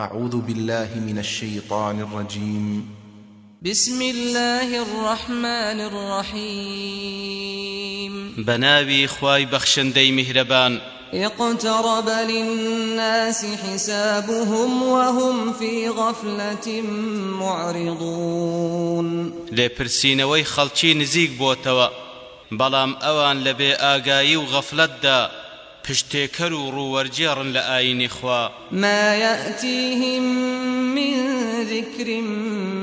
أعوذ بالله من الشيطان الرجيم بسم الله الرحمن الرحيم بناوي خواي بخشن دي مهربان اقترب للناس حسابهم وهم في غفلة معرضون لبرسينوي خلچي نزيق بوتوا بلام اوان لبي آقاي وغفلت دا پشتێکەر و ڕووەرجێڕن لە ئاینی خوا ما يأتيهم من ذكر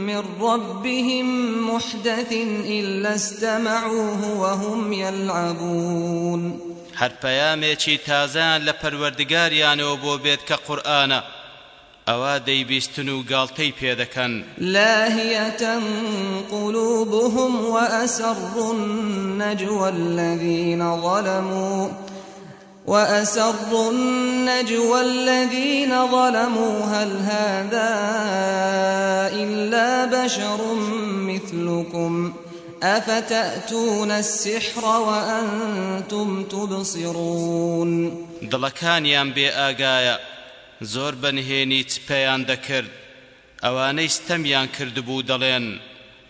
من ربهم محدث إلا استمعوه وهم يلعبون هەر پەیامێکی تازان لە پەروەردگاریانەوە بۆ بێت کە قورآانە ئەوا دەیبیستن و گاڵتەی پێدەکەن لاهەتەن قلوبهم وأسروا النجوى الذين ظلموا وأسروا النجوى الذين ظلموا هل هذا إلا بشر مثلكم أفتأتون السحر وأنتم تبصرون دڵەکانیان يعني بێ ئاگایە زۆر بەنهێنیت پێیان دەکرد ئەوانەی ستەمیان کردبوو دەڵێن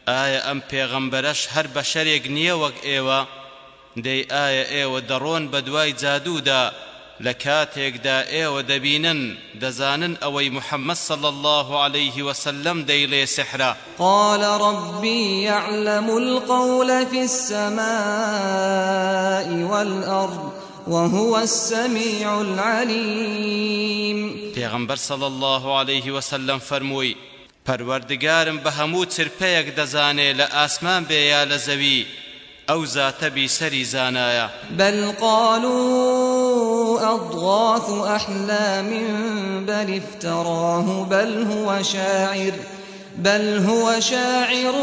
ئایا ئەم پێغەمبەرەش هەر بەشەرێک نییە وەک ئێوە دەی ئایا ئێوە دەڕۆن بە دوای جادوودا لە کاتێکدا ئێوە دەبینن دەزانن ئەوەی محەممەد صل الله عليه وسلم دەیلێ سحرا قال ربي يعلم القول في السماء والأرض وهو السميع العليم پیغمبر صلى الله عليه وسلم فرموي پروردگارم به همو چرپەیەک دەزانێ لە ئاسمان بێ یا لە زەوی ئەو زاتە بیسەری زانایە بەل قالوا أضغاث أحلام بل افتراه بل هو شاعر بل هو شاعر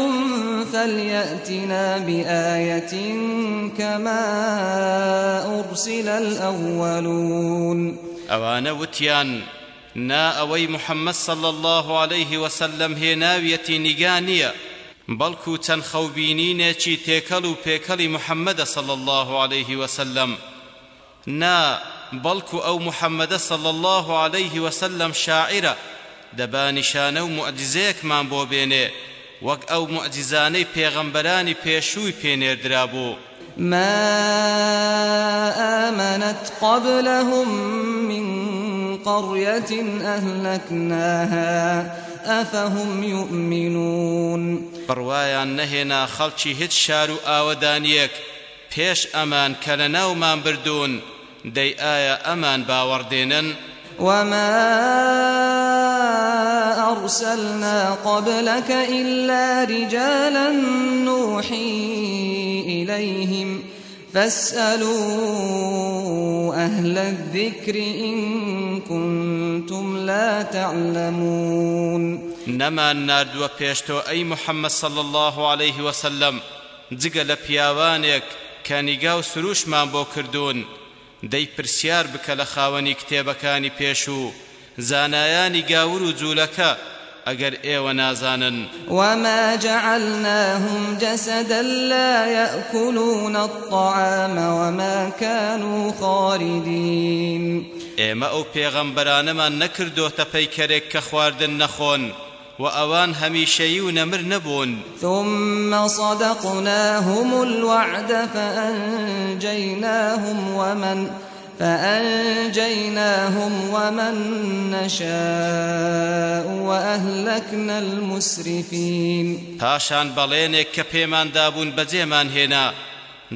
فليأتنا بآية كما أرسل الأولون أوان وتيان نا أوي محمد صلى الله عليه وسلم هي ناوية نيغانية بەڵکو چەند خەوبینینێکی تێکەڵ و پێکەڵی محەممەدە سەڵ الله عليه وسلم نا بەڵکو ئەو محەممەدە سەڵ الله عليه وسلم شاعرە دەبانیشانە و مؤجزەیەکمان بۆ بێنێ وەک ئەو مؤجزانەی پێغەمبەرانی پێشووی پێنێردرابوو ما آمنت قبلهم من قرية أهلكناها أفهم يؤمنون بڕوایان نهێنا خەڵکی هیچ شار و ئاوەدانیەک پێش ئەمان کە لە ناومان بردوون دەی ئایا ئەمان باوەڕدێنن وما أرسلنا قبلك إلا رجالا نوحي إليهم فاسألوا أهل الذكر إن كنتم لا تعلمون نمان ناردوە پێشتۆ ئەی محەممەد صل الله عليه وسلم جگە لە پیاوانێک کانیگا و سروشمان بۆ کردوون دەی پرسیار بکە لە خاوەنی کتێبەکانی پێش و زانایانی گاور و جوولەکە أجر إيوة نازانا وما جعلناهم جسدا لا يأكلون الطعام وما كانوا خالدين ئێمە ئەو پێغەمبەرانەمان نەکردۆتە پەیکەرێک کە خواردن نەخۆن و ئەوان هەمیشەیی و نەمر نەبوون ثم صدقناهم الوعد فأنجيناهم ومن فأنجيناهم ومن نشاء وأهلكنا المسرفين پاشان بەڵێنێک کە پێماندابوون بەجێمان هێنا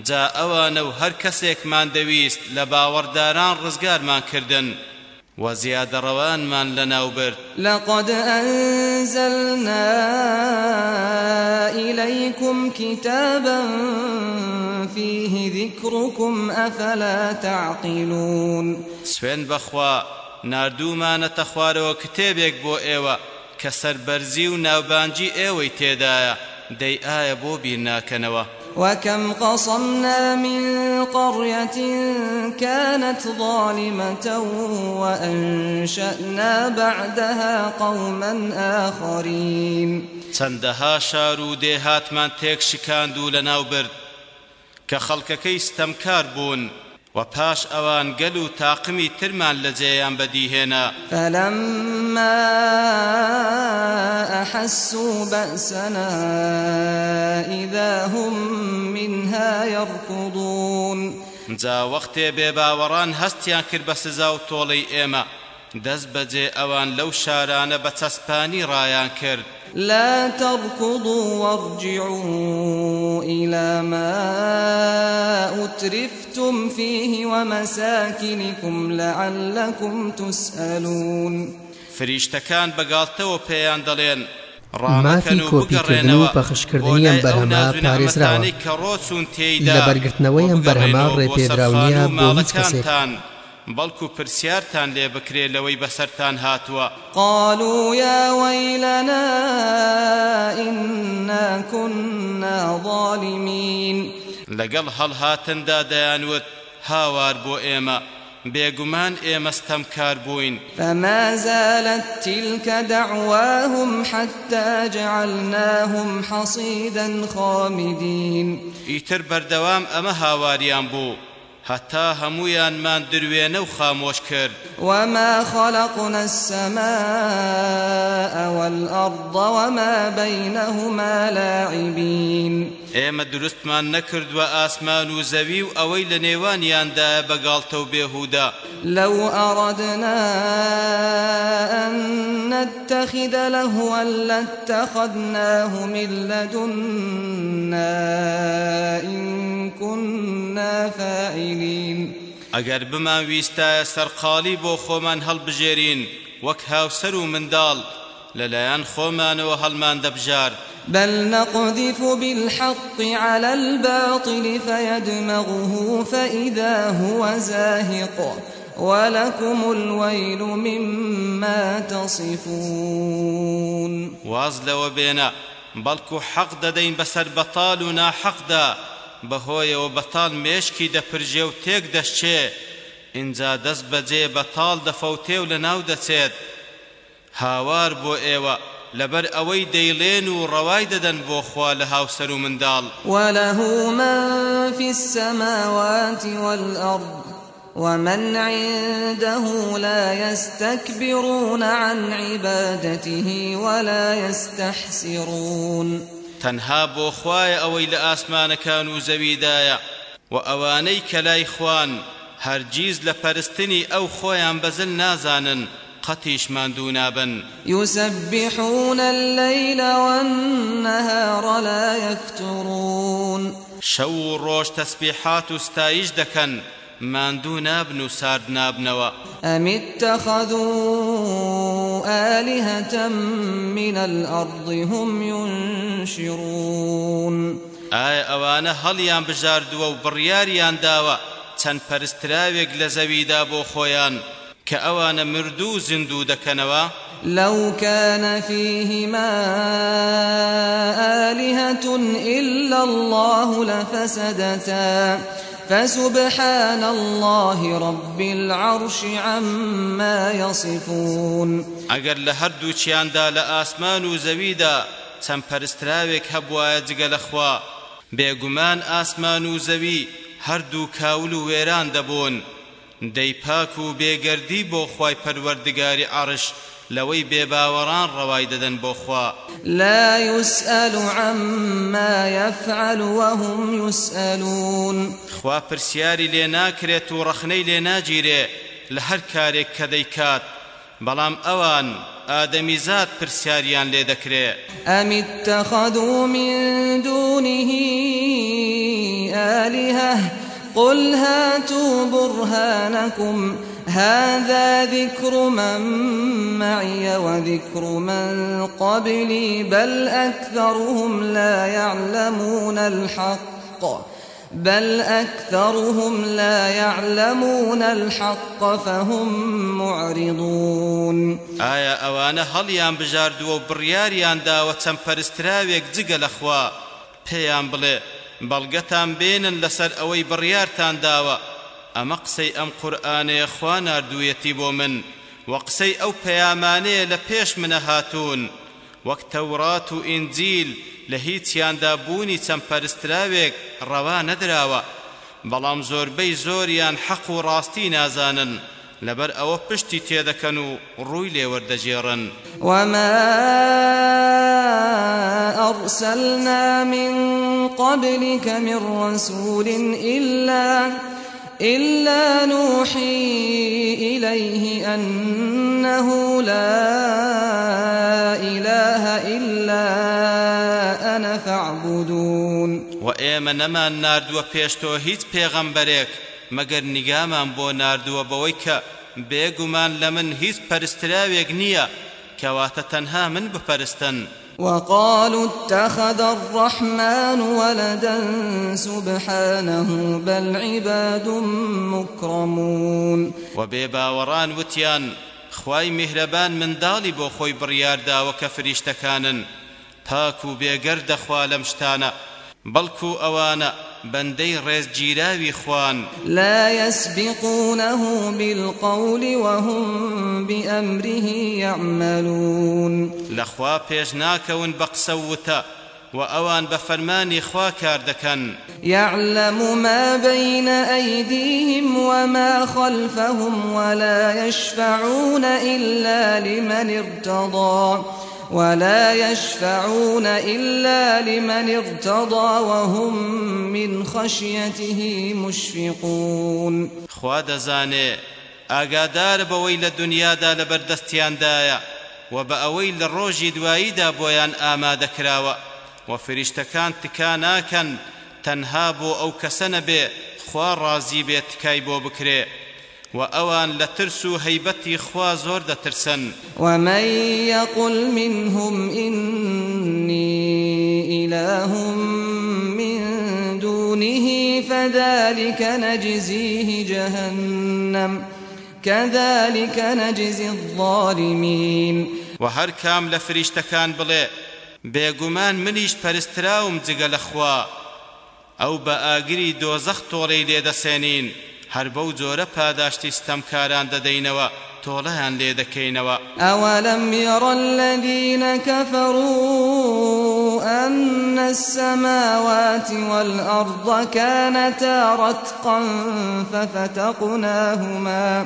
جا ئەوانە و هەر کەسێکمان دەویست لە باوەڕداران ڕزگارمان کردنن وزيادة روان من لنا وبرد لقد أنزلنا إليكم كتابا فيه ذكركم أفلا تعقلون سوين بخوا ناردو ما نتخوار وكتابك بو إيوة كسر برزي ونابانجي إيوة تيدايا دي آية بو بيرناكنوا وكم قصمنا من قرية كانت ظالمة وأنشأنا بعدها قوما آخرين چەندەها شار و دێهاتمان تێک شکاند و لەناو برد کە خەڵکەکەی ستەمکار بوون و پاش ئەوان گەل و تاقمی ترمان لە جێیان بەدیهێنا فلما أحسوا بأسنا إذا هم منها يركضون جا وەختێ بێباوەڕان هەستیان کرد بە سزا و تۆڵەی ئێمە دەست بەجێ ئەوان لەو شارانە بە چەسپانی ڕایان کرد لا تركضوا وارجعوا إلى ما أترفتم فيه ومساكنكم لعلكم تسألون فریشتەکان بەگاڵتەوە پێیان دەڵێن مافی کۆپیکردن و پەخشکردنیان بەرهەما پارێزراوە لە بەرگرتنەوەیان بەرهەما ڕێپێدراونیە بۆ هیچ کەسێکتان. بەڵکو پرسیارتان لێ بکرێ لەوەی بەسەرتان هاتووە قالوا يا ويلنا إنا كنا ظالمين لەگەڵ هەڵهاتندا دەیانوت هاوار بۆ ئێمە بێگومان ئێمەستەم کار بووین فما زالت تلك دعواهم حتى جعلناهم حصيدا خامدين ئیتر بەردەوام ئەمە هاواریان بوو حتى همويان من دروينه وخاموش كرد وما خلقنا السماء والأرض وما بينهما لاعبين ئێمە دروستمان نەکردووە ئاسمان و زەوی و ئەوەی لە نێوانیاندا بەگاڵتە و بێهودا لەو ئەڕادنا ئەن نتەخیدە لە هوە لە تەخەدناه من لەدنا ئین كنا فاعلین ئەگەر بمان ویستە سەرقاڵی بۆ خۆمان هەڵبژێرین وەک هاوسەر و منداڵ لەلایەن خۆمانەوە هەڵمان دەبژار بل نقذف بالحق على الباطل فيدمغه فإذا هو زاهق ولكم الويل مما تصفون واز لو بينا بلكو حق ددين بسر بطالنا حق دا بهوي وبطال مشكي دبرجي وتيك دشي انزا دست بجي بطال دفوتي ولناو دسيت هاوار بۆ ئێوە لەبەر ئەوەی دەیڵێن و ڕەوای دەدەن بۆ خوا لە هاوسەر و منداڵ وەلەهوو من في السماوات والأرض ومن عنده لا يستكبرون عن عبادته ولا يستحسرون تەنها بۆ خوایە ئەوەی لە ئاسمانەکان و زەویدایە و ئەوانەی کە لای خوان هەرگیز لە پەرستنی ئەو خۆیان بەزل نازانن قەتیش ماندوو نابن یوسبحون الليل والنهار لا يفترون شەو و ڕۆژ تەسبیحات و ستایش دەکەن ماندوو نابن و سارد نابنەوە ئەمی اتخذوا آلهة من الأرض هم ينشرون ئایا ئەوانە هەڵیان بژاردووە و بڕیاریان داوە چەند پەرستراوێک لە زەویدا بۆ خۆیان کە ئەوانە مردوو زیندوو دەکەنەوە لو كان فيهما آلهة إلا الله لفسدتا فسبحان الله رب العرش عما يصفون اگر لهردو چیاندا لآسمان و زویدا چەند پەرستراوێک هەبوایە جگە لەخوا بێگومان ئاسمان و زەوی هەردوو کاول و وێران دەبوون دەی پاک و بێگەردی بۆ خوای پەروەردگاری عرش لەوەی بێباوەڕان ڕەوای دەدەن بۆ خوا لا يسأل عما يفعل وهم يسألون خوا پرسیاری لێ ناکرێت و ڕەخنەی لێ ناگیرێ لە هەر کارێک کە دەیکات بەڵام ئەوان ئادەمیزاد پرسیاریان لێ دەکرێت ئەمی اتخذوا من دونه آلهه قل هاتوا برهانكم هذا ذكر من معي وذكر من قبلي بل أكثرهم لا يعلمون الحق بل أكثرهم لا يعلمون الحق فهم معرضون آية أوان هليان بجاردو برياريان داوة تنفرستراويك دقل أخوا بيان بلي بەڵگەتان بێنن لەسەر ئەوەی بڕیارتان داوە ئەمە قسەی ئەم قورآنەیە خوا ناردوویەتی بۆ من وە قسەی ئەو پەیامانەیە لە پێش منە هاتوون وەک تەورات و ئینجیل لە هیچیاندا بوونی چەند پەرستراوێک ڕەوا نەدراوە بەڵام زۆربەی زۆریان حەق و ڕاستی نازانن لبر او پشتی تیدکن و روی لیوردجیرن وما أرسلنا من قبلك من رسول إلا إلا نوحي إليه أنه لا إله إلا أنا فاعبدون وإيما نما النار دو بيشتو هيت بيغمبريك مەگەر نیگامان بۆ ناردووە بەوەی کە بێگومان لە من هیچ پەرستراوێک نییە کەواتە تەنها من بپەرستن وقالوا اتخذ الرحمن ولدا سبحانه بل عباد مكرمون وبيبا وران وتيان خواي مهربان من دالي بو خوي بريار دا وكفريشتكانن پاكو بيگر دخوا لمشتانا بەڵکو ئەوانە بەندەی ڕێزگیراوی خوان لا يسبقونه بالقول وهم بأمره يعملون لەخوا پێش ناکەون بە قسە وتە وأوان بفرماني خوا كاردكن يعلم ما بين أيديهم وما خلفهم ولا يشفعون إلا لمن ارتضى ولا يشفعون إلا لمن ارتضى وهم من خشيته مشفقون خواد زاني ئاگادار بەوەی لە دنیادا لە بەردەستیاندایە و بە ئەوەی لە ڕۆژی دواییدا بۆیان ئامادەکراوە و فریشتەکان تکا ناکەن تەنها بۆ ئەو کەسە نەبێ خوا ڕازی بێت تکای بۆ بکرێ وأوان لترسو هيبتي خوا زور دترسن ومن يقل منهم إني إله من دونه فذلك نجزيه جهنم كذلك نجزي الظالمين وهر كام لفريشتكان بلي بێگومان منیش پەرستراوم جگە لەخوا ئەو بە ئاگری دۆزەخ تۆڕی لێدەسێنین هەر بەو جۆرە پاداشتی ستەمکاران دەدەینەوە تۆڵەیان لێ دەکەینەوە ئەوەلم یڕە الذینە كفروا أن السماوات والأرض كانتا رتقا ففتقناهما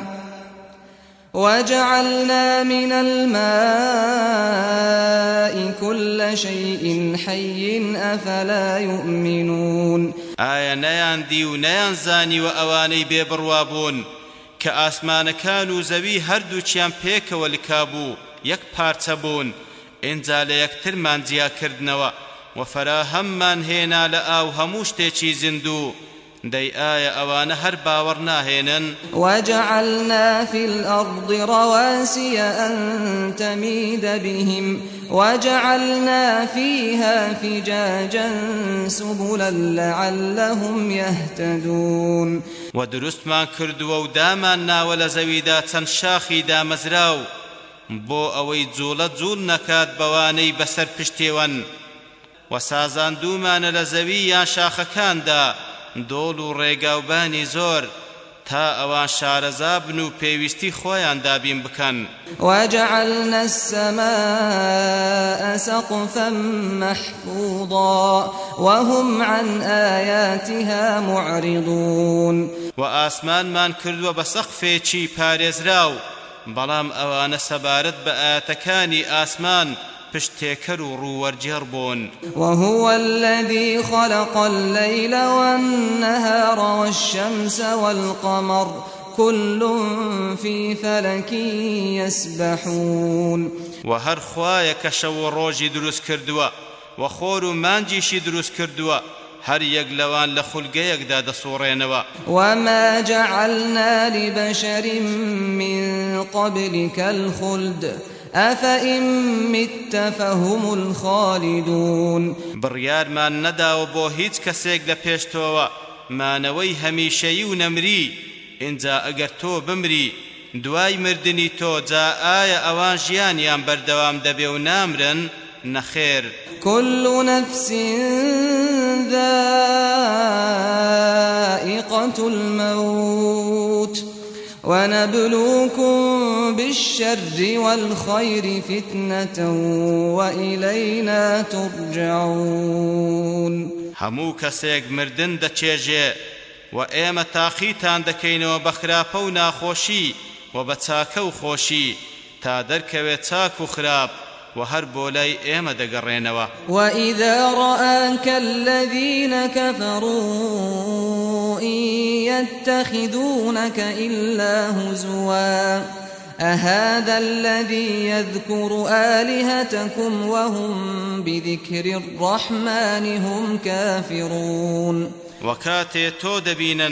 وجعلنا من الماء كل شيء حي أفلا يؤمنون ئایا نەیاندی و نەیانزانیوە ئەوانەی بێبڕوا بوون کە ئاسمانەکان و زەوی هەردووچیان پێکەوە لکابوو یەک پارچە بوون ئینجا لە یەکترمان جیاکردنەوە و فەراهەممان هێنا لە ئاو هەموو شتێکی زیندوو دي آية أوان هر باورناهينا وجعلنا في الأرض رواسي أن تميد بهم وجعلنا فيها فجاجا سبلا لعلهم يهتدون ودرست ما كردوا وداما ناول زويدا تنشاخي دامزراو بۆ ئەوەی جوڵە جوول نەکات بەوانەی بەسەر پشتێوەن و سازاندومانە لە زەوی یان شاخەکاندا دۆڵ و ڕێگاوبانی زۆر تا ئەوان شارەزا بن و پێویستی خۆیان دابین بکەن وجعلنا السماء سقفا محفوظا وهم عن آياتها معرضون وآسمان من كردوا بسقفي پارێزراو بەڵام ئەوانە سەبارەت بە ئاتەکانی ئاسمان پشتێکەر و ڕووەرجێڕ بوون وهو الذي خلق الليل والنهار والشمس والقمر كل في فلك يسبحون وهر خوايك شو روجي دروس كردوا وخور مانجيشي دروس كردوا هەر یەک لەوان لە خولگەیەکدا دەسوڕێنەوە وما جعلنا لبشر من قبلك الخلد ئەفئیم میتەفەهم الخالیدون بڕیارمان نەداوە بۆ هیچ کەسێک لە پێشتۆوە مانەوەی هەمیشەیی و نەمری ئینجا ئەگەر تۆ بمری دوای مردنی تۆ جا ئایا ئەوان ژیانیان بەردەوام دەبێ و نامرن نەخێر كل نفس ذائقة الموت ونبلوكم بالشر والخير فتنة وإلينا ترجعون هەموو کەسێک مردن دەچێژێ و ئێمە تاقیتان دەکەینەوە بە خراپە و ناخۆشی و بە چاکە و خۆشی تا دەرکەوێت چاک و خراپ وهر بولاي ايما دقرينوا وإذا رآك الذين كفروا إن يتخذونك إلا هزوا أهذا الذي يذكر آلهتكم وهم بذكر الرحمن هم كافرون وكاتي تودبينا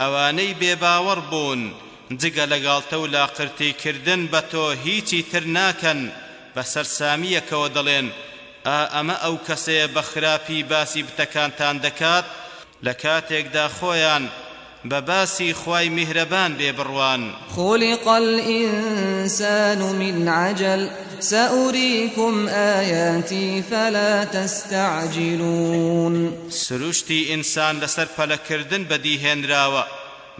أواني بباور بون جگە لەگاڵتە و لاقرتی کردن بە تۆ هیچی تر ناکەن بەسەرسامیەکەوە دەڵێن ئا ئەمە ئەو کەسەیە بە خراپی باسی بتەکانتان دەکات لە کاتێکدا خۆیان بە باسی خوای میهرەبان بێ بڕوان خلق الإنسان من عجل سأريكم آياتي فلا تستعجلون سروشتی ئینسان لەسەر پەلەکردن بەدیهێنراوە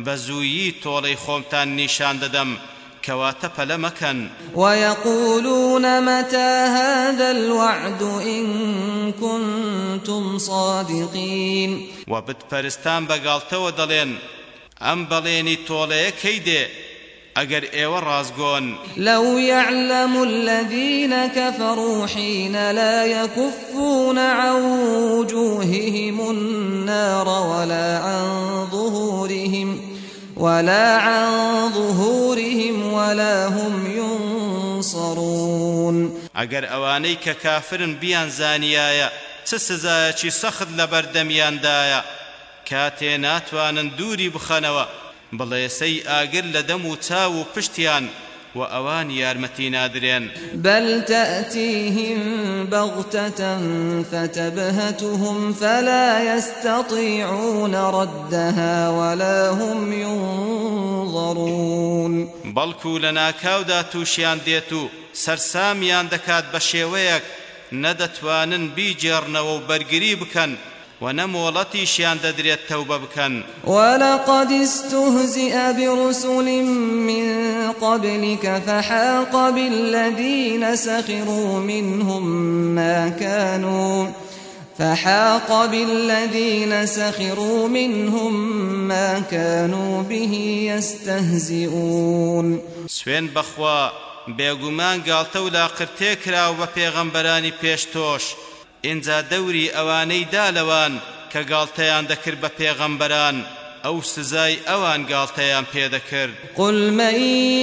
بە زوویی تۆڵەی خۆمتان نیشان دەدەم کەواتە پەلە مەکەن وەقولونە مەتەهدە الوعد إن كنتم صادقين و بتپەرستان بەگاڵتەوە دەڵێن ئەم بەڵێنی تۆڵەیە کەی دێ ئەگەر ئێوە ڕازگۆن لەو يعلم الذين كفروا حين لا يكفون عن وجوههم النار ولا عن ظهورهم ولا ئەگەر ئەوانەی کە کافرن بیان زانیایە چ سزایەکی سەخت لە بەردەمیاندایە کاتێ ناتوانن دووری بخەنەوە بڵێسەی ئاگر لە دەم و چاو و پشتیان وأوان يارمتي نادرين بل تأتيهم بغتة فتبهتهم فلا يستطيعون ردها ولا هم ينظرون بلكو لنا كاودا توشيان ديتو سرساميان دكات بشيويك ندتوانن بيجرنوا وبرقري بكن ونمولتيشيان ددريت توبة بكن ولقد استهزئ برسل من قبلك فحاق بالذين سخروا منهم ما كانوا فحاق بالذين سخروا منهم ما كانوا به يستهزئون سوين بخوا بێگومان گاڵتە و لاقرتێ کرا و بە پێغەمبەرانی پێش تۆش ئێنجا دەوری ئەوانەی دالەوان کە گاڵتەیان دەکرد بە پێغەمبەران ئەو سزای ئەوان گاڵتەیان پێدەکرد قل من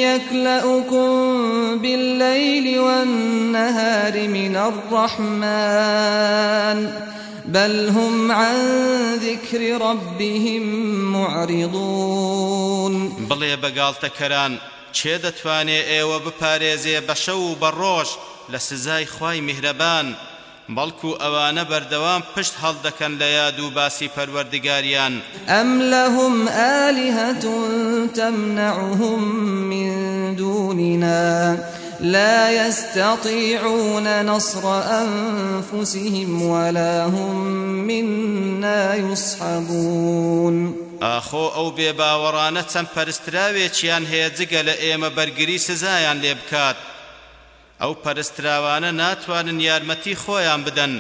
يكلأكم بالليل والنهار من الرحمن بل هم عن ذكر ربهم معرضون بڵێ بەگاڵتەکەران چێ دەتوانێ ئێوە بپارێزێ بە شەو و بە ڕۆژ لە سزای خوای میهرەبان بەڵکو ئەوانە بەردەوام پشت هەڵدەکەن لە یاد و باسی پەروەردگاریان ئەم لەهم ئالیهەتون تەمنەعهم من دوننا لا يستطيعون نصر أنفسهم ولا هم منا يصحبون ئاخۆ ئەو بێباوەڕانە چەند پەرستراوێکیان هەیە جگە لە ئێمە بەرگری سزایان لێ بکات ئەو پەرستراوانە ناتوانن یارمەتی خۆیان بدەن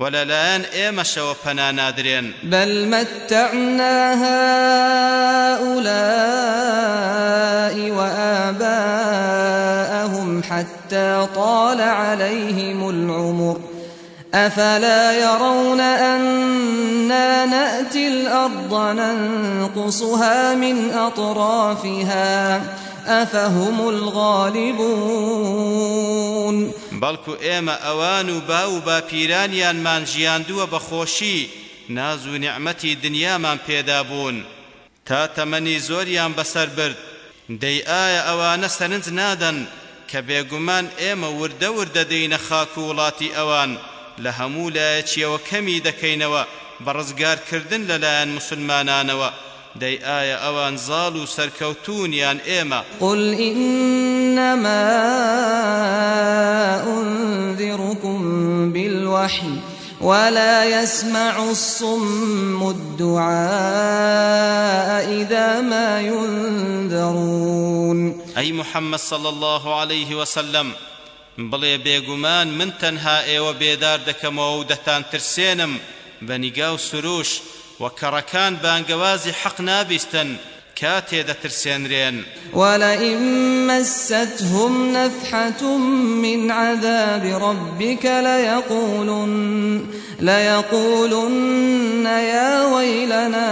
ولەلایەن ئێمەشەوە پەنا نادرێن بەل مەتەعنا هەئولائی وآباءهم حتى طال عليهم العمر أفلا يرون أنا نأتي الأرض ننقصها من أطرافها ؟ ئەفەهم الغالبون بەڵکو ئێمە ئەوان و با و باپیرانیانمان ژیاندووە بە خۆشی ناز و نعمەتی دنیامان پێدا بوون تا تەمەنی زۆریان بەسەر برد دەی ئایا ئەوانە سەرنج نادەن کە بێگومان ئێمە وردە وردە دەینە خاک و وڵاتی ئەوان لە هەموو لایەکیەوە کەمی دەکەینەوە بە ڕزگارکردن لەلایەن مسلمانانەوە دەی ئایا ئەوان زاڵ و سەرکەوتونیان ئێمە قل إنما أنذركم بالوحي ولا يسمع الصم الدعاء إذا ما ينذرون أي محمد صلى الله عليه وسلم بڵێ بێگومان من تەنها ئێوە بێدار دەکەمەوە و دەتان ترسێنم بە نیگا و سروش وكركان بانجوازي حق نابستن كاتي دترسينرين ولئن مستهم نفحة من عذاب ربك ليقولن ليقولن يا ويلنا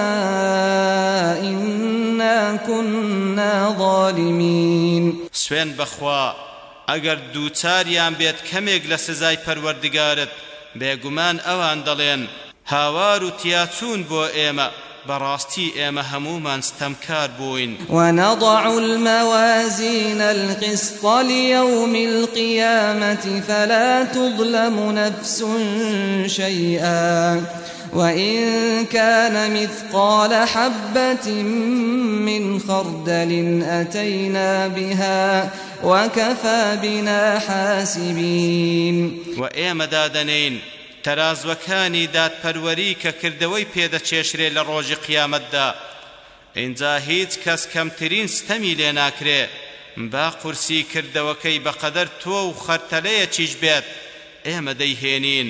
إنا كنا ظالمين سوين بخوا اگر دوتاریان بێت کەمێک لە سزای پەروەردگارت بێگومان ئەوان دەڵێن هاوار و تیاچون بۆ ئێمە براستي إما هموما استمكار بوين ونضع الموازين القسط ليوم القيامة فلا تظلم نفس شيئا وإن كان مثقال حبة من خردل أتينا بها وكفى بنا حاسبين وإيما دادنين تەرازوەکانی دادپەروەری کە کردەوەی پێدەچێشرێ لە ڕۆژی قیامەتدا ئینجا هیچ کەس کەمترین ستەمی لێ ناکرێ با قورسی کردەوەکەی بەقەدەر تۆ و خەرتەلەیەکیش بێت ئێمە دەیهێنین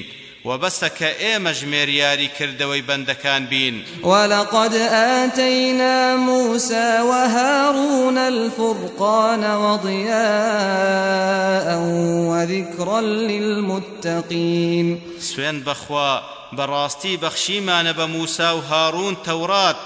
وبسە کە ئێمە ژمێر یاریکردەوەی بەندەکان بین وەلەقد ئەتەینا موسى وهارون الفرقان وضياء وذكرا للمتقين سوێن بەخوا بەڕاستی بەخشیمانە بە موسا و هارون تەورات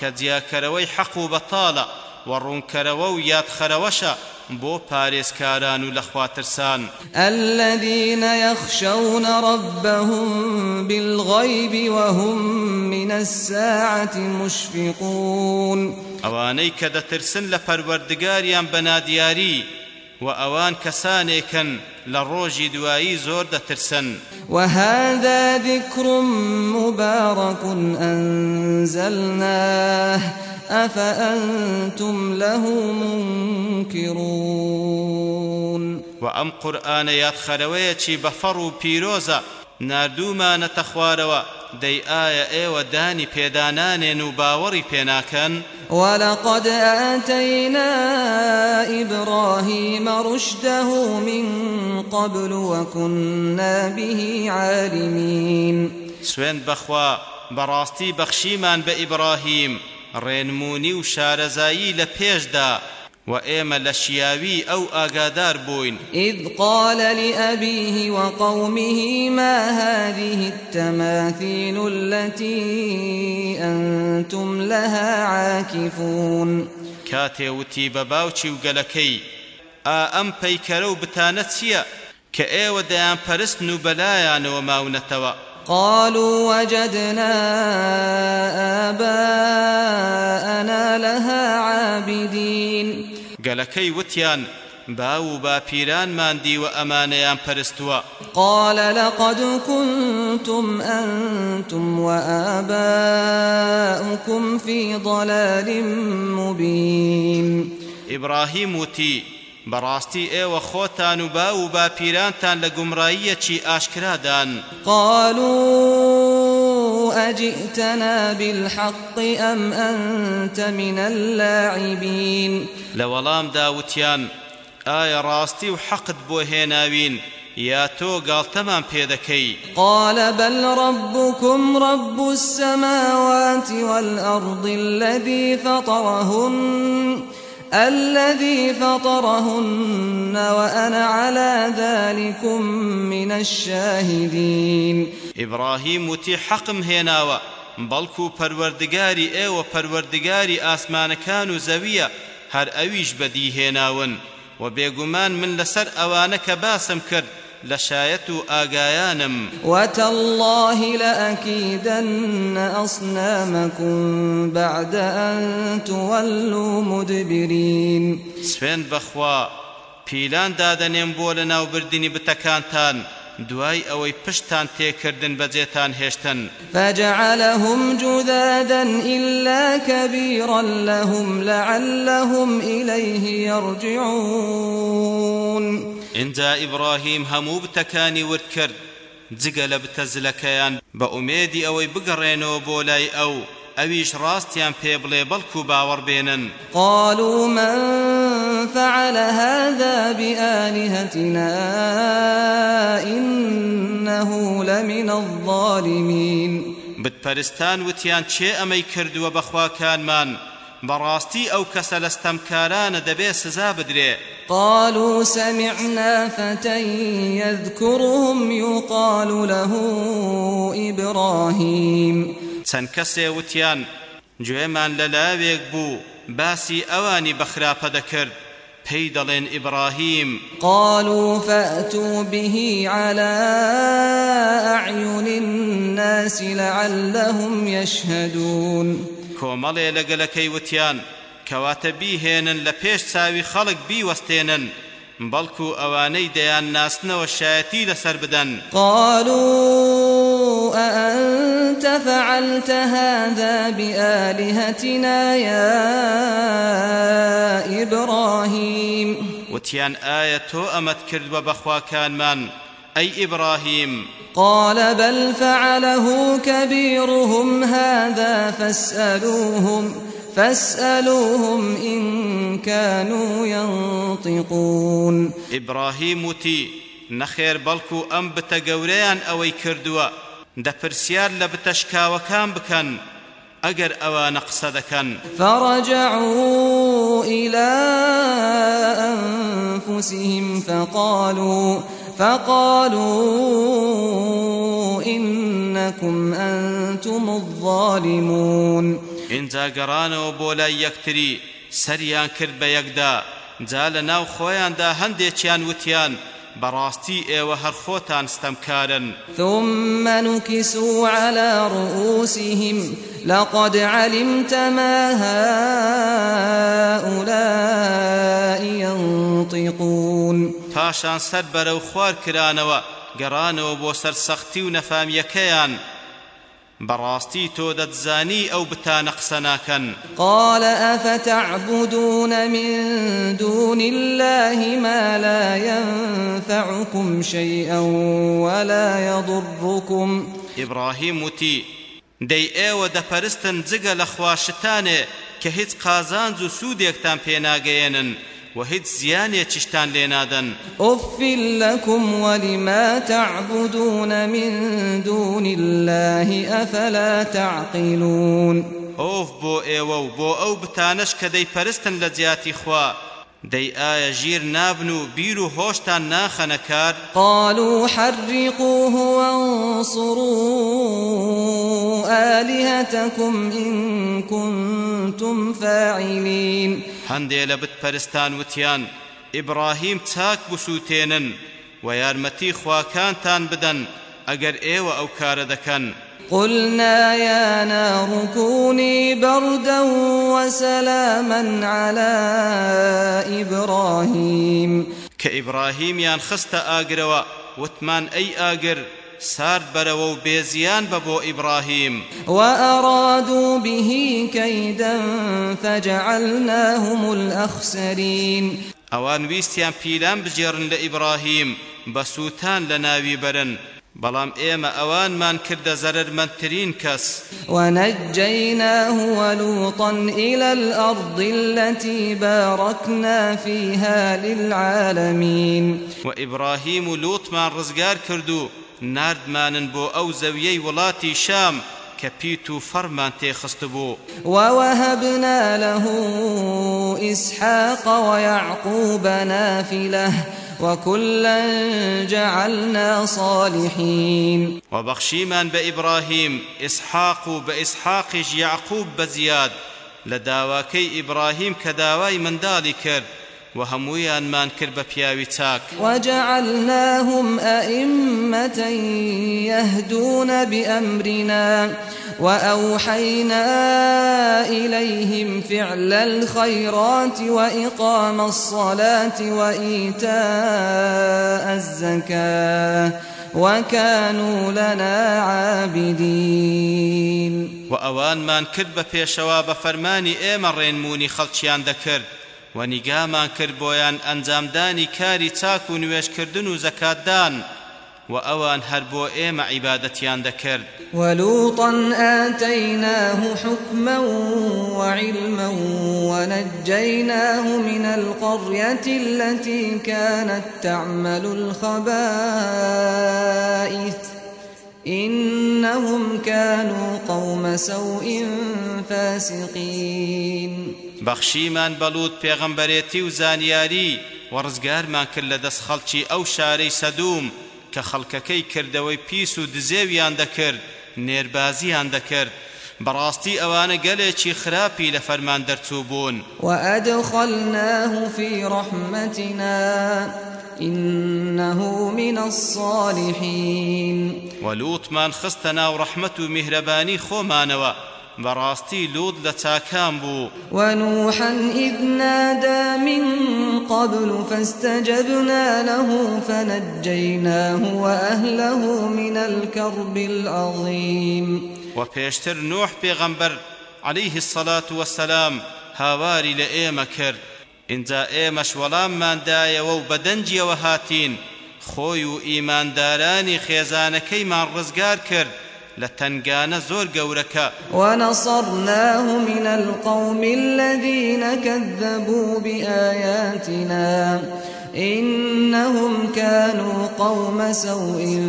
کە جیاکەرەوەی حەق و بەتاڵە وەڕوونکەرەوە و یادخەرەوەشە بو پاريس كاران لخواترسان الذين يخشون ربهم بالغيب وهم من الساعة مشفقون اواني كدترسن لپروردگاريان بنادياري وأوان كسانيكا لروجي دوائي زور دترسن وهذا ذكر مبارك أنزلناه أفأنتم له منكرون وأم قرآن يادخلويتي بفروا بيروزا ناردوومانە تەخوارەوە دەی ئایا ئێوە دانی پێدانانێن و باوەڕی پێناکەن ولقد ئەتەینا ئیبڕاهیم ڕشدەه من قبل وكنا به عالمین سوێن بەخوا بەڕاستی بەخشیمان بە ئیبراهیم ڕێنمونی و شارەزایی لە پێشدا وإيما لشياوي أو آقادار بوين إذ قال لأبيه وقومه ما هذه التماثيل التي أنتم لها عاكفون كاتي وتي بباوشي وقلكي ئەم پەیکەرە و بتانە چییە کە ئێوە دەیان پەرست و بەلایانەوە ماونەتەوە قالوا وجدنا آباءنا لها عابدين گەلەکەی وتیان باو و باپیرانماندی و ئەمانەیان پەرستووە قال لقد كنتم أنتم وآباؤكم في ضلال مبين إبراهيم وتي بەڕاستی ئێوە خۆتان و با و باپیرانتان لە گومڕاییەکی ئاشکرادان قالوا أجئتنا بالحق أم أنت من اللاعبين لولام داوتيان آية راستي وحقد بوهيناوين يا تو قال تمام بيدكي قال بل ربكم رب السماوات والأرض الذي فطرهن الذي فطرهن وأنا على ذلكم من الشاهدين إبراهيم وتي حقم هناوة بەڵکو پەروەردگاری ئێوە پەروەردگاری ئاسمانەکان و زەویە هەر ئەویش بەدیهێناون و بێگومان من لەسەر ئەوانە کە باسم کرد لشايت آقايانم وتالله لأكيدن أصنامكم بعد أن تولوا مدبرين سفين بخوا پیلان دادنیم بۆ لە ناوبردنی بتەکانتان دوای ئەوەی پشتان تێکردن بەجێتان هێشتن فجعلهم جدادا إلا كبيرا لهم لعلهم إليه يرجعون اینجا ئیبراهیم هەموو بتەکانی ورد کرد جگە لە بتەزلەکەیان بە ئومێدی ئەوەی بگەڕێنەوە بۆ لای ئەو ئەویش ڕاستیان پێ بڵێ بەڵکو باوەڕ بێنن قالوا من فعل هذا بآلهتنا إنه لمن الظالمين بتپەرستان وتیان چێ ئەمەی کردووە بەخواکانمان براستي أو كسلستم كاران دبي سزا بدري قالوا سمعنا فتى يذكرهم يقال له إبراهيم چەند کەسێ وتیان گوێمان لە لاوێک بوو باسی ئەوانی بەخراپە دەکرد پێی دەڵێن ئیبراهیم قالوا فأتوا به على أعين الناس لعلهم يشهدون کۆمەڵێ لەگەلەکەی وتیان کەواتە بیهێنن لە پێش چاوی خەڵک بیوەستێنن بەڵکو ئەوانەی دەیان ناستنەوە شایەتی لەسەر بدەن قالوا أأنت فعلت هذا بآلهتنا يا إبراهيم وتيان آية أمت كرد وبخوا كان من أي إبراهيم قال بل فعله كبيرهم هذا فاسألوهم فاسألوهم إن كانوا ينطقون إبراهيم تي نخير بلكو أم بتقوريان أوي كردوا دبرسيار لبتشكا وكان بكن أجر أوان قصدكن فرجعوا إلى أنفسهم فقالوا فقالوا إنكم أنتم الظالمون اینجا گەڕانەوە بۆ لای یەکتری سەریان کرد بە یەکدا جا لە ناو خۆیاندا هەندێکیان وتیان براستي ايوه هرخوتان استمكارا ثم نكسوا على رؤوسهم لقد علمت ما هؤلاء ينطقون يعمهون پاشان سر برو خوار کرانەوە گەڕانەوە بۆ سەرسەختی و نەفامیەکەیان براستي تودت زاني أو بتان قسناكن قال أفتعبدون من دون الله ما لا ينفعكم شيئا ولا يضركم إبراهيم تي دي ايو دپرستن زگل خواشتانه که هیچ قازانز و سودیکتان پیناگینن وهيد زياني تشتان لينادن أف لكم ولما تعبدون من دون الله أفلا تعقلون أوف بو إيوو بو أو بتانش كدي پرستن لزياتي خواه دەی ئایا ژیر نابن و بیر و هۆشتان ناخەنە کار قالوا حرقوه وانصروا آلهتكم إن كنتم فاعلين هەندێ لە بتپەرستان وتیان ئیبراهیم چاک بسووتێنن و یارمەتی خواکانتان بدەن ئەگەر ئێوە ئەو کارە دەکەن قلنا يا نار كوني بردا وسلاما على إبراهيم كإبراهيم يان خست آقروا وتمان أي آقر سارد برەوە و بێزیان بە بۆ ئیبراهیم وأرادوا به كيدا فجعلناهم الأخسرين ئەوان ویستیان پیلان بجێڕن لە ئیبراهیم بە سووتان لە ناوی بەرن بلام ايما اوان من كرد زرر من ترين كس ونجيناه ولوطا الى الارض التي باركنا فيها للعالمين وابراهيم لوط من رزقار كردو نارد مانن بو او زويي ولاتي شام كبيت فرمان تيخستبو ووهبنا له اسحاق ويعقوب نافله وكلا جعلنا صالحين وبخشيمان بإبراهيم إسحاق بإسحاق يعقوب بزياد لداواكي إبراهيم كداواي من ذلك وهمويان مان كرب بياوي تاك وجعلناهم أئمة يهدون بأمرنا وأوحينا إليهم فعل الخيرات وإقام الصلاة وإيتاء الزكاة وكانوا لنا عابدين وأوان مان كرب بيشوا بفرماني إيمرين موني خلتشيان ذكرت و نیگامان کرد بۆیان ئەنجامدانی کاری چاک و نوێشکردن و زەکاتدان و ئەوان هەر بۆ ئێمە عیبادەتیان دەکرد وەلووطا ئاتەیناه حکمە وعلمە وەنەجەیناه من القڕەتی التي كانت تعمل الخبائث إنهم كانوا قوم سوء فاسقين بەخشیمان بەلووت پێغەمبەرێتی و زانیاری و ڕزگارمان کرد لە دەست خەڵکی ئەو شارەی سەدوم کە خەڵکەکەی کردەوەی پیس و دزێویان دەکرد نێربازیان دەکرد براستي أوان قلتشي خرابي لفرمان درتوبون وأدخلناه في رحمتنا إنه من الصالحين ولوط من خستنا ورحمة مهرباني خومانوا براستي لود لتاكام بو ونوحا إذ نادى من قبل فاستجبنا له فنجيناه وأهله من الكرب العظيم وبيشتر نوح بيغمبر عليه الصلاة والسلام هاواري لإيمة كرد إنجا إيمش ولام من دايا وبدنجي وهاتين خوي وإيمان داراني خيزانكي من رزقار كرد لتنقان زور قورك ونصرناه من القوم الذين كذبوا بآياتنا إنهم كانوا قوم سوء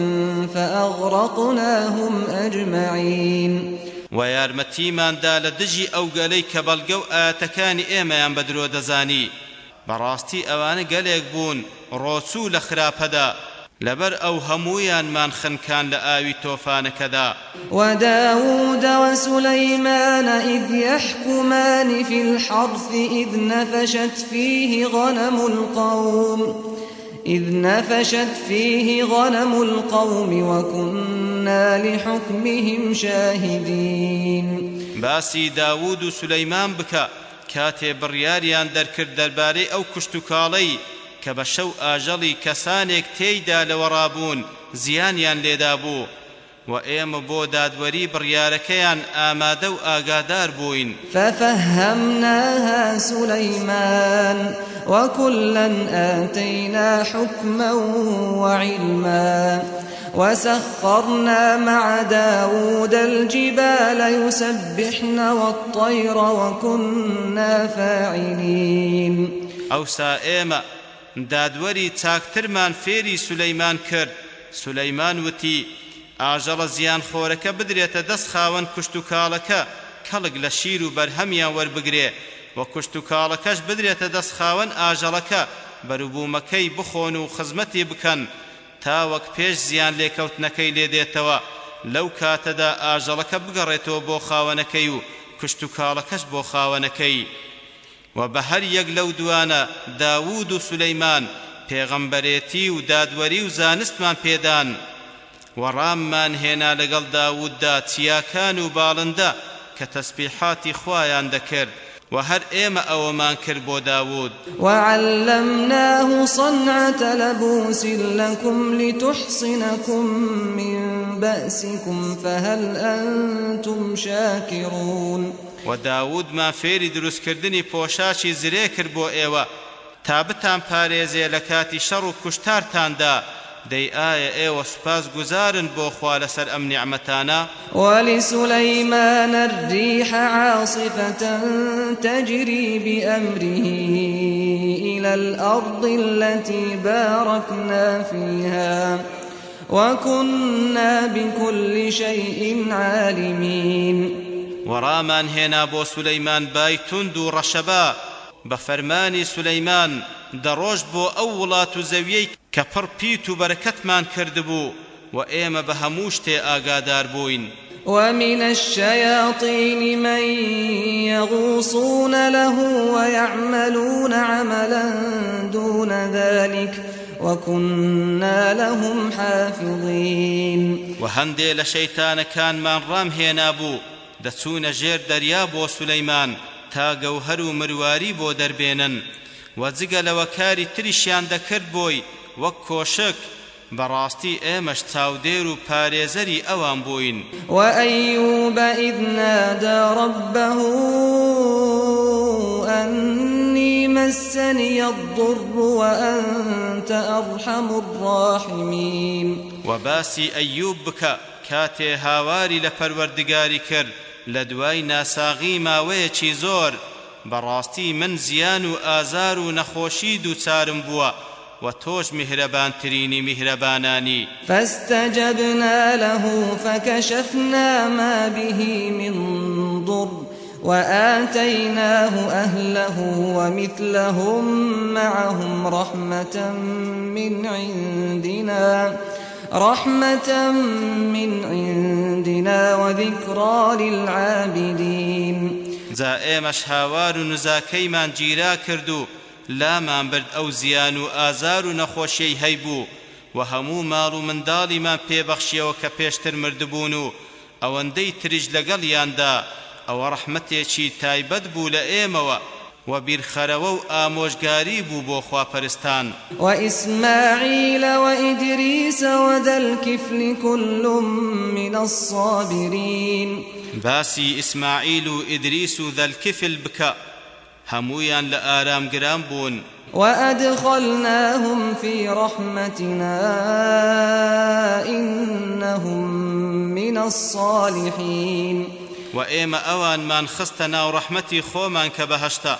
فأغرقناهم أجمعين وەیارمەتیماندا لە دژی ئەو گەلەی کە بەڵگە و ئاتەکانی ئێمەیان بەدرۆ دەزانی بەڕاستی ئەوانە گەلێک بوون ڕۆچوو لە خراپەدا لبر او همویان من خنکان لآوی توفان کدا و داود و سلیمان اذ یحکمان فی الحرث اذ نفشت فیه غنم القوم إذ نفشت فيه غنم القوم وكنا لحكمهم شاهدين باسي داود سليمان بكا كاتي برياريان دركر درباري أو كشتكالي کە بە شەو ئاژەڵی کەسانێک تێیدا لەوەڕابوون زیانیان لێدا بوو و ئێمە بۆ دادوەری بڕیارەکەیان ئامادە و ئاگادار بووین ففهمناها سليمان وكلا آتينا حكما وعلما وسخرنا مع داود الجبال يسبحن والطير وكنا فاعلين أوسا إيمَا دادوەری چاکترمان فێری سولەیمان کرد سولەیمان وتی ئاژەڵە زیان خۆرەکە بدرێتە دەست خاوەن کوشت و کاڵەکە کەڵک لە شیر و بەرهەمیان وەربگرێ وە کوشت و کاڵەکەش بدرێتە دەست خاوەن ئاژەڵەکە بەروبوومەکەی بخۆن و خزمەتی بکەن تا وەک پێش زیان لێکەوتنەکەی لێدێتەوە لەو کاتەدا ئاژەڵەکە بگەڕێتەوە بۆ خاوەنەکەی و کوشت و کاڵەکەش بۆ خاوەنەکەی و بە هەر یەک لەو دوانە داوود و سلەیمان پێغەمبەرێتی و دادوەری و زانستمان پێدان و ڕاممان هێنا لەگەڵ داووددا چیاکان و باڵندە کە تەسبیحاتی خوایان دەکرد وهر إيما أو ما كر بو داود وعلمناه صنعة لبوس لكم لتحصنكم من بأسكم فهل أنتم شاكرون و داود ما فێری دروستکردنی پۆشاچی زرێ کرد بۆ ئێوە تا بتان پارێزێ لە کاتی شەڕ و کوشتارتاندا دەی ئایە ئێوە سپاس گوزارن بۆ خوا لەسەر ئەم نیعمەتانە وەلیسولەیمانە الرِّیحَ عاصفة تجري بأمره إلى الأرض التي باركنا فيها وكنا بكل شيء عالمين وەڕامان هێنا بۆ سولەیمان بای توند و ڕەشەبا بە فەرمانی سولەیمان دەڕۆژت بۆ ئەو وڵات و زەویەی کە پڕ پیت و بەرەکەتمان کردبوو و ئێمە بە هەموو شتێ ئاگادار بووین ومن الشياطين من يغوصون له ويعملون عملا دون ذلك وكنا لهم حافظين وهندي لشيطان كان من رام هينابو دەچوونە ژێر دەریا بۆ سولەیمان تا گەوهەر و مرواری بۆ دەربێنن و جگە لەوە کاری تریشیان دەکرد بۆی وەک کۆشک بەڕاستی ئێمەش چاودێر و پارێزەری ئەوان بووین و ئەیوب ئید نادا ربه أني مسني الضر وأنت أرحم الراحمين وباسي أيوب بك كاتي هاواري لپروردگاري كرد لە دوای ناساغی ماوەیەکی زۆر بەڕاستی من زیان و ئازار و نەخۆشی دووچارم بووە و تۆش میهرەبانترینی میهرەبانانی فاستجبنا له فكشفنا ما به من ضر وآتيناه أهله ومثلهم معهم رحمة من عندنا رحمة من عندنا وذكرى للعابدين جا ئێمەش هاوار و نزاکەیمان جیرا کرد و لامان برد ئەو زیان و ئازار و نەخۆشیەی هەیبوو و هەموو ماڵ و منداڵیمان پێبەخشیەوە کە پێشتر مردبوون و ئەوەندەی تریش لەگەڵیاندا ئەوە ڕەحمەتێکی تایبەت بوو لە ئێمەوە و بیرخەرەوە و ئامۆژگاری بوو بۆ خواپەرستان و ئیسماعیل و ئیدریسە و دەلکیفلی کلم من الصابرین باسی ئیسماعیل و ئیدریس و دەلکفل بکە هەموویان لە ئارامگران بوون وأدخلناهم في رحمتنا إنهم من الصالحين وإيما أوان من خستنا ورحمتي خوما كبهشتا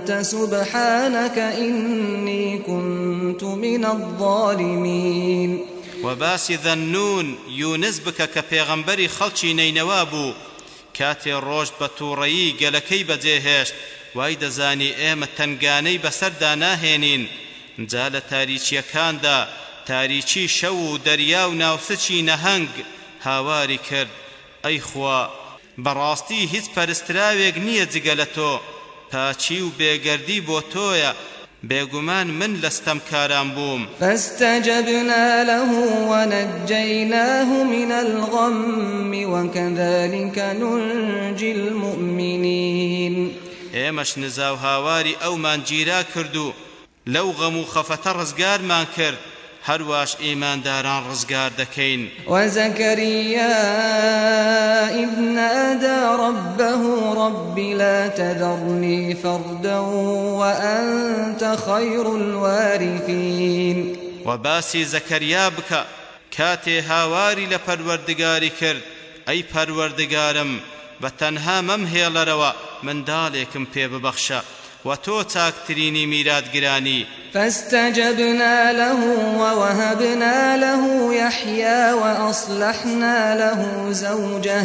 أنت سبحانك إني كنت من الظالمين وباس ذنون يونس بك كبيغمبري خلشي نينوابو کاتێ ڕۆژ بە تووڕەیی گەلەکەی بەجێهێشت وای دەزانی ئێمە تنگانەی بەسەردا ناهێنین جا لە تاریچیەکاندا تاریچی شەو و دەریا و ناوسچی نەهەنگ هاواری کرد ئەی خوا بەڕاستی هیچ پەرستراوێک نییە جگە لە تۆ پاچی و بێگەردی بۆ تۆیە بێگومان من لەستەمکاران بووم فاستجبنا له ونجيناه من الغم وكذلك ننجي المؤمنين ئێمەش نزاو هاواری ئەومان گیرا کرد و لەو غەم و خەفەتە ڕزگارمان کرد هەروەش ئیمانداران ڕزگار دەکەین وەزەکەریە ئیبنەدا ڕبەه ڕبی لە تەدەڕنی فەڕدە وەئەنتە خەیر الواریفین و باسی زەکەریا بکە کاتێ هاواری لە پەروەردگاری کرد ئەی پەروەردگارم بە تەنها مەمهێڵەرەوە منداڵێکم پێ ببەخشە وتو تاكتريني ميراد قراني فاستجبنا له ووهبنا له يحيى وأصلحنا له زوجه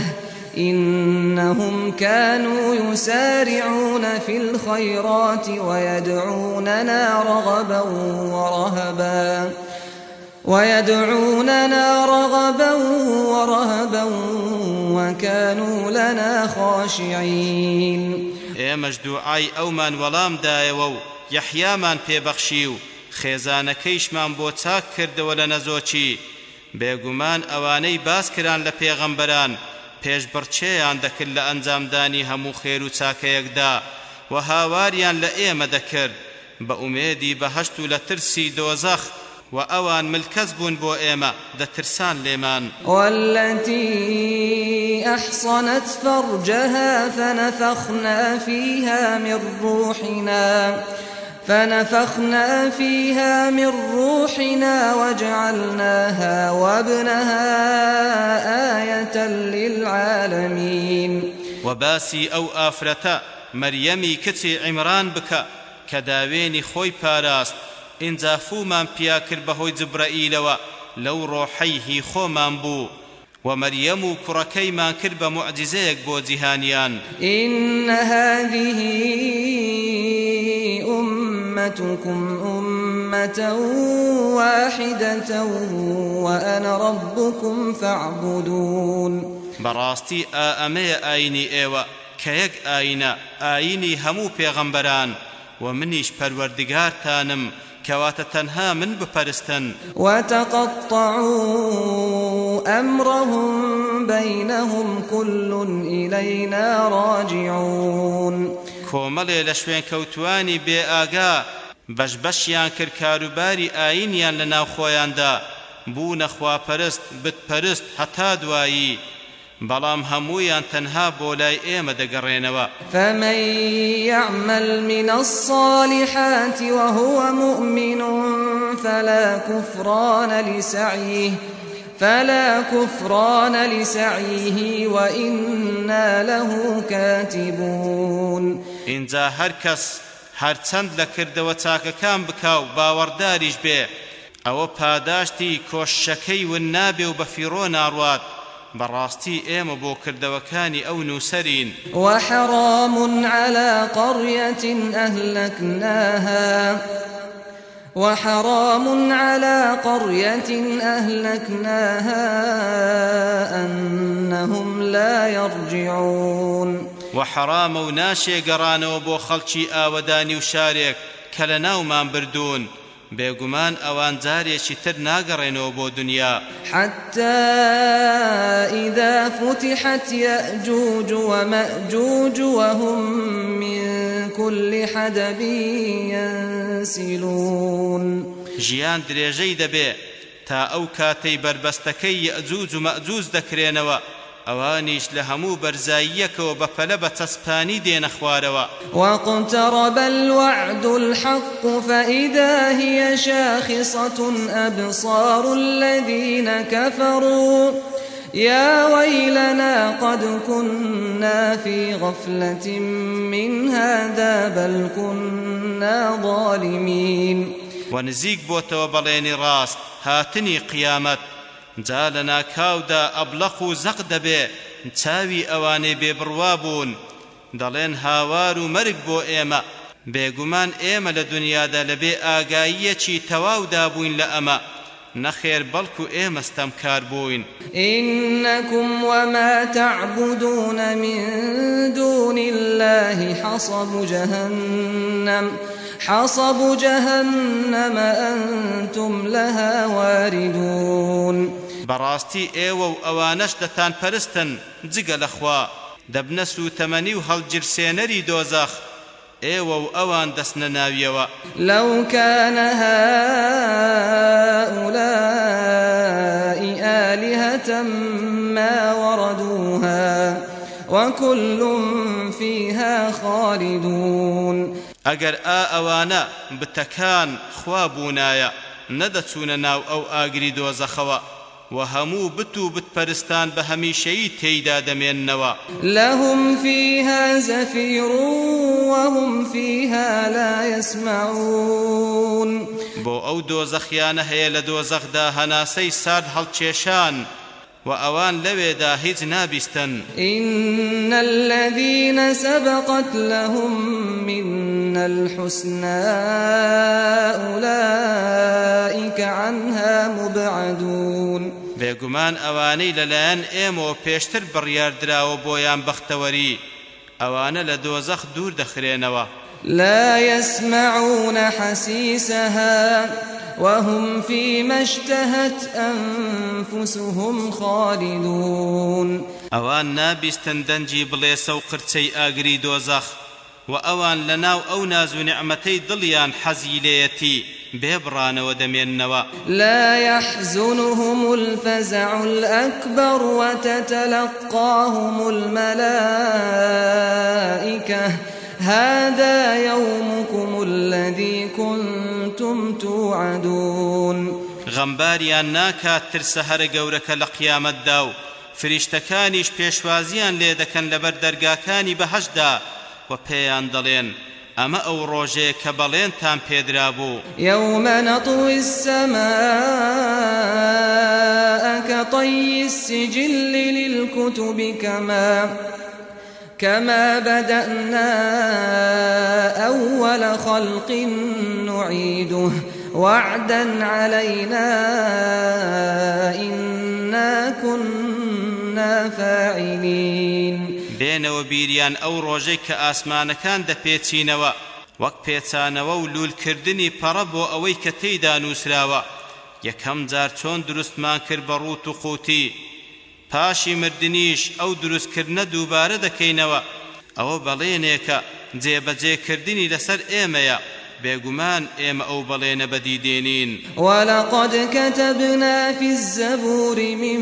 إنهم كانوا يسارعون في الخيرات ويدعوننا رغبا ورهبا ويدعوننا رغبا ورهبا وكانوا لنا خاشعين ئێمەش دوعای ئەومان وەڵام دایەوە و یەحیامان پێبەخشی و خێزانەکەیشمان بۆ چاک کردەوە لە نەزۆچی بێگومان ئەوانەی باس کران لە پێغەمبەران پێش بڕچێیان دەکرد لە ئەنجامدانی هەموو خێر و چاکەیەکدا و هاواریان لە ئێمە دەکرد بە ئومێدی بەهەشت و لە ترسی دۆزەخ و ئەوان ملکەس بوون بۆ ئێمە دەترسان لێمان والەتی أحصنت فرجها فنفخنا فيها من روحنا فنفخنا فيها من روحنا وجعلناها وابنها آية للعالمين وباسي أو آفرتا مريمي كتي عمران بك كداويني خوي باراست إنزافو من بياكر بهوي زبرائيلوا لو روحيه خومان بو ومريم كركي ما كرب معجزيك بو جهانيان إن هذه أمتكم أمة واحدة وأنا ربكم فاعبدون براستي آمي آيني إيوة كيك آينا آيني همو پیغمبران ومنيش پروردگارتانم کەواتە تەنها من بپەرستن وتەقطعوا ئەمڕهم بينهم كل إلينا راجعون کۆمەڵێ لە شوێن کەوتوانی بێ ئاگا بەشبەشیان کرد کاروباری ئاینیان لە ناوخۆیاندا بوو نەخواپەرست بتپەرست هەتا دوایی بەڵام هەمویان تەنها بۆ لای ئێمە دەگەڕێنەوە فمن يعمل من الصالحات وهو مؤمن فلا كفران لسعيه فلا كفران لسعيه وإنا له كاتبون إنجا هر کس هر چند لکردەوە چاکەکان بکاو باوەڕداریش بێ ئەوە پاداشتی کۆشەکەی ون نابێ و بە فیڕۆ ناڕوات بەڕاستی ئێمە بۆ کردەوەکانی ئەو نووسەرین وحرام على قرية أهلكناها وحرام على قرية أهلكناها أنهم لا يرجعون وحرام وناشي قرانو بو خلشي آوداني وشارك كلناو ما بردون بێگومان ئەوان جارێکی تر ناگەڕێنەوە بۆ دنیا حتى إذا فتحت يأجوج ومأجوج وهم من كل حدب ينسلون ژیان درێژەی دەبێ تا ئەو کاتەی بربەستەکەی یەجوج و مەجوج دەکرێنەوە ئەوانیش لە هەموو بەرزاییەکەوە بەپەلە بە چەسپانی دێنە خوارەوە واقترب الوعد الحق فإذا هي شاخصة أبصار الذين كفروا يا ويلنا قد كنا في غفلة من هذا بل كنا ظالمين ونزيق بوتو بلين راست هاتني قيامت جا لە ناکاودا ئەبلەق و زەق دەبێ چاوی ئەوانێ بێبڕوا بوون دەڵێن هاوار و مەرگ بۆ ئێمە بێگومان ئێمە لە دنیادا لەبێ ئاگاییەکی تەواودا بووین لە ئەمە نخير بلكو إيمستم كاربوين إنكم وما تعبدون من دون الله حصب جهنم حصب جهنم أنتم لها واردون براستي ايو اوانش دتان پرستن جگل اخوا دبنسو تمنيو هل جرسينري دوزخ ايو اوان دسن ناويوا لو كان هؤلاء آلهة ما وردوها وكل فيها خالدون اگر ئاوانا بتەکان خوابوونایە نەدەچوونە ناو ئەو ئاگری دۆزەخەوە و هەموو بت و بتپەرستان بە هەمیشەی تێیدا دەمێننەوە لەهم فيها زەفیر وهم فيها لا يسمعون بۆ ئەو دۆزەخیانە هەیە لە دۆزەخدا هەناسەی سارد هەڵکێشان وأوان لبدا هيج نابستن إن الذين سبقت لهم منا الحسنى أولئك عنها مبعدون بێگومان ئەوانەی لەلایەن ئێمەوە پێشتر بڕیاردراوە بۆیان بەختەوەری ئەوانە لە دۆزەخ دوور دەخرێنەوە لا يسمعون حسيسها وهم فيما اشتهت أنفسهم خالدون ئەوان نابیستن دەنجی بڵێسە و قرچەی ئاگری دۆزەخ و ئەوان لەناو ئەو ناز و نعمەتەی دڵیان حەزی لێەتی بێبڕانەوە دەمێننەوە لا يحزنهم الفزع الأكبر وتتلقاهم الملائكة هذا يومكم الذي كنتم توعدون غەمباریان ناکات ترسە هەرە گەورەکە لە قیامەتدا و فریشتەکانیش پێشوازیان لێ دەکەن لەبەر دەرگاکانی بەهەشدا و پێیان دەڵێن ئەمە ئەو ڕۆژەیە کە بەڵێنتان پێدرا بوو یومە نەطوی السەماء كطي السجل للكتب كما كما بدأنا أول خلق نعيده وعدا علينا إنا كنا فاعلين بينەوە بیریان ئەو ڕۆژەی کە ئاسمانەکان دەپێچینەوە وەک پێچانەوە و لولکردنی پەڕە بۆ ئەوەی کە تێیدا نووسراوە یەکەم جار چۆن دروستمان کرد بە ڕوت و قوتی پاشی مردنیش ئەو دروستکردنە دووبارە دەکەینەوە ئەوە بەڵێنێکە جێبەجێکردنی لەسەر ئێمەیە بيغمان ام او بلين بديدينين ولقد كتبنا في الزبور من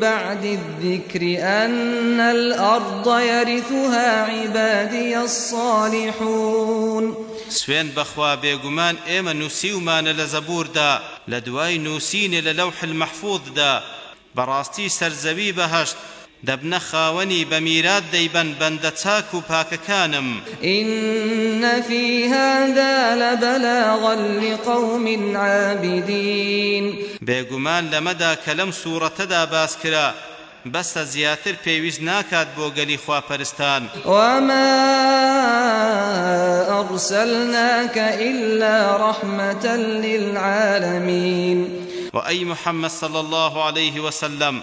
بعد الذكر ان الارض يرثها عبادي الصالحون سوين بخوا بيغمان ام نسيومان لزبور دا لدواي نوسين للوح المحفوظ دا بەڕاستی سەرزەوی بەهشت دەبنە خاوەنی بە میرات دەیبەن بەندە چاک و پاکەکانم إن في هذا لبلاغا لقوم عابدين بێگومان لەمەدا کە لەم سوورەتەدا باس کرا بەسە زیاتر پێویست ناکات بۆ گەلی خواپەرستان وما أرسلناك إلا رحمة للعالمين وأي محمد صلى الله عليه وسلم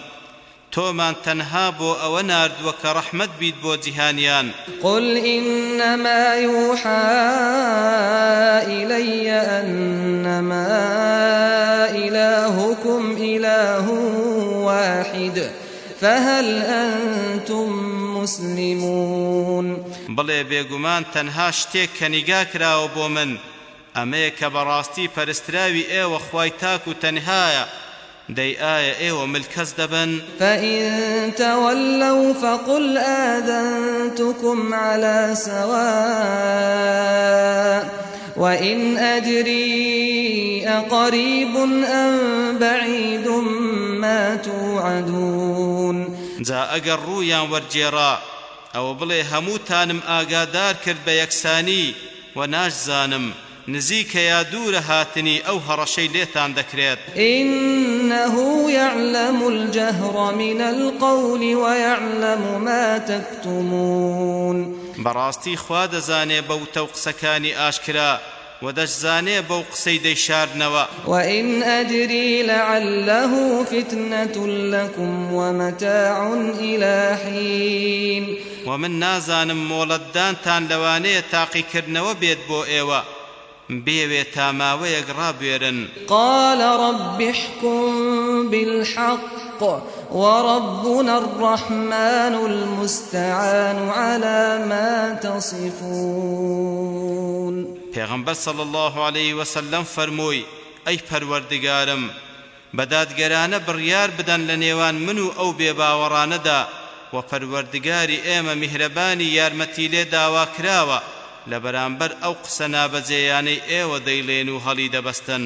تۆمان تەنها بۆ ئەوە نردووە کە ڕەحمت بیت بۆ جیهانیان قل إنما يوحى إلي أنما إلهكم إله واحد فهل أنتم مسلمون بڵێ بێگومان تەنها شتێک کەنیگا کراوە بۆ من ئەمەیە کە بەڕاستی پەرستراوی ئێوە خوای تاک و تەنهایە دەی ئایا ئێوە ملکەس دەبن فئینتەوەلەو فەقل ئەدەنتکم على سواء وإن أدري أقريب أم بعيد ما توعدون جا ئەگەر ڕوویان وەرجێرا ئەوە بڵێ هەمووتانم ئاگادار کرد بە یەکسانی و ناشزانم نزیکە یا دوورە هاتنی ئەو هەڕەشەی لێتان دەکرێت إنه يعلم الجهر من القول ويعلم ما تكتمون بەڕاستی خوا دەزانێ بەو تەوقسەکانی ئاشکرا ودەشزانێ بەو قسەی دەیشاردنەوە وئین ئەدری لەعله فتنة لكم ومتاع إلى حين ومن نازانم مۆڵەتدانتان لەوانەیە تاقیکردنەوە بێت بۆ ئێوە بێوێ تا ماوەیەک ڕابێرن قال رب احكم بالحق وربنا الرحمن المستعان على ما تصفون پیغمبر صلی الله علیه و سلم فرموی ای پروردگارم بەدادگەرانە بڕیار بدەن لە نێوان من و ئەو بێباوەڕانەدا و پەروەردگاری ئێمە میهرەبانی یارمەتی لێ داوا کراوە لە بەرامبەر ئەو قسە نابەجێیانەی ئێوە دەیلێن و هەڵی دەبەستن